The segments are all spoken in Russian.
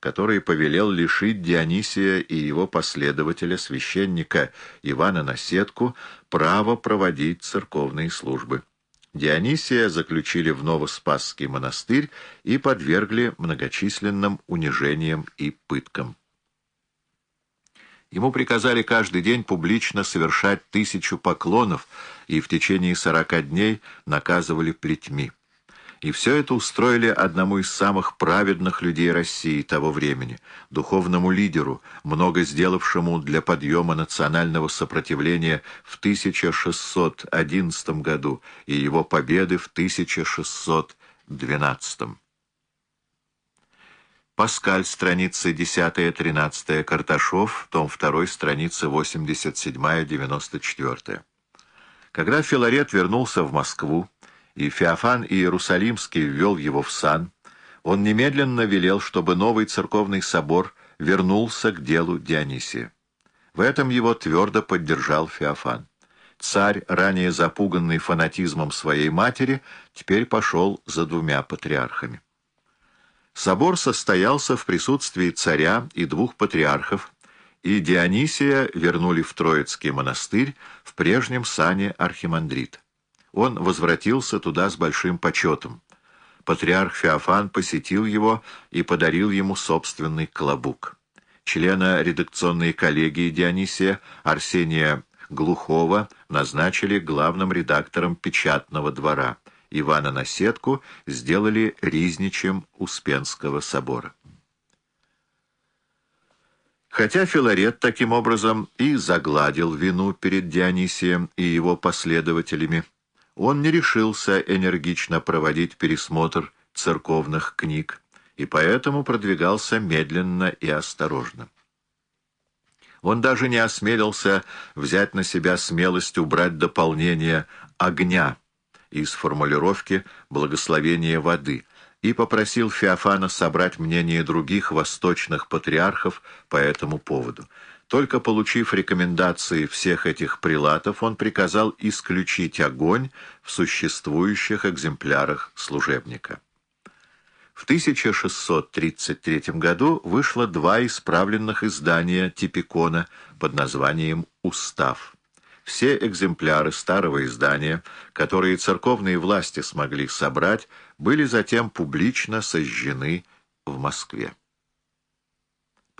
который повелел лишить Дионисия и его последователя, священника Ивана Наседку, права проводить церковные службы. Дионисия заключили в Новоспасский монастырь и подвергли многочисленным унижениям и пыткам. Ему приказали каждый день публично совершать тысячу поклонов и в течение сорока дней наказывали плетьми. И все это устроили одному из самых праведных людей России того времени, духовному лидеру, много сделавшему для подъема национального сопротивления в 1611 году и его победы в 1612. Паскаль, страницы 10-13, Карташов, том 2, страницы 87-94. Когда Филарет вернулся в Москву, и Феофан Иерусалимский ввел его в сан, он немедленно велел, чтобы новый церковный собор вернулся к делу Дионисия. В этом его твердо поддержал Феофан. Царь, ранее запуганный фанатизмом своей матери, теперь пошел за двумя патриархами. Собор состоялся в присутствии царя и двух патриархов, и Дионисия вернули в Троицкий монастырь в прежнем сане архимандрита он возвратился туда с большим почетом. Патриарх Феофан посетил его и подарил ему собственный клобук. Члена редакционной коллегии Дионисия Арсения Глухова назначили главным редактором печатного двора. Ивана Наседку сделали ризничем Успенского собора. Хотя Филарет таким образом и загладил вину перед Дионисием и его последователями, он не решился энергично проводить пересмотр церковных книг и поэтому продвигался медленно и осторожно. Он даже не осмелился взять на себя смелость убрать дополнение «огня» из формулировки «благословения воды» и попросил Феофана собрать мнение других восточных патриархов по этому поводу. Только получив рекомендации всех этих прилатов, он приказал исключить огонь в существующих экземплярах служебника. В 1633 году вышло два исправленных издания Типикона под названием «Устав». Все экземпляры старого издания, которые церковные власти смогли собрать, были затем публично сожжены в Москве.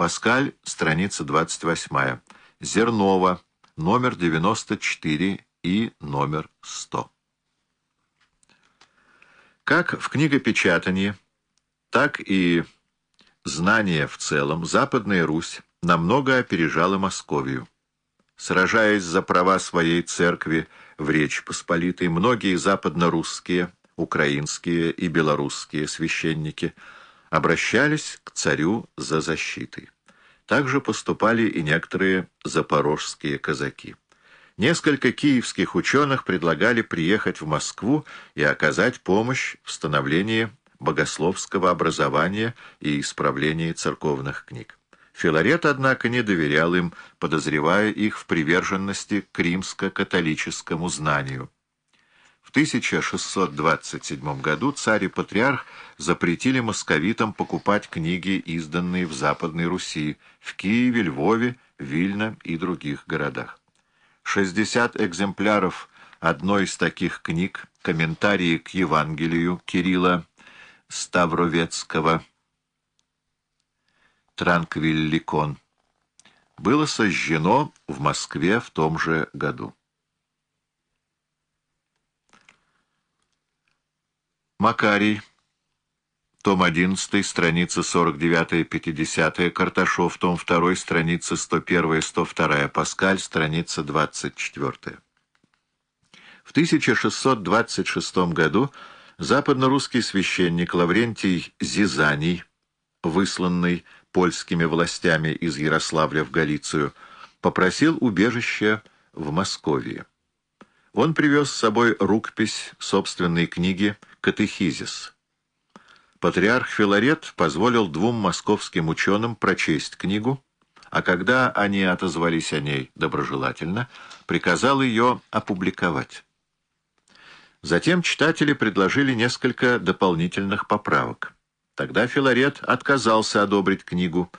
Паскаль, страница 28. Зернова, номер 94 и номер 100. Как в книгопечатании, так и знание в целом Западная Русь намного опережала Московию. Сражаясь за права своей церкви в Речь Посполитой, многие западно-русские, украинские и белорусские священники – обращались к царю за защитой. Также поступали и некоторые запорожские казаки. Несколько киевских ученых предлагали приехать в Москву и оказать помощь в становлении богословского образования и исправлении церковных книг. Филарет, однако, не доверял им, подозревая их в приверженности к римско-католическому знанию. В 1627 году царь и патриарх запретили московитам покупать книги, изданные в Западной Руси, в Киеве, Львове, Вильно и других городах. 60 экземпляров одной из таких книг, комментарии к Евангелию Кирилла Ставровецкого, Транквилликон, было сожжено в Москве в том же году. Макарий, том 11, страница 49-50, Карташов, том 2, страница 101-102, Паскаль, страница 24. В 1626 году западно-русский священник Лаврентий Зизаний, высланный польскими властями из Ярославля в Галицию, попросил убежища в Московии. Он привез с собой рукопись собственной книги «Катехизис». Патриарх Филарет позволил двум московским ученым прочесть книгу, а когда они отозвались о ней доброжелательно, приказал ее опубликовать. Затем читатели предложили несколько дополнительных поправок. Тогда Филарет отказался одобрить книгу,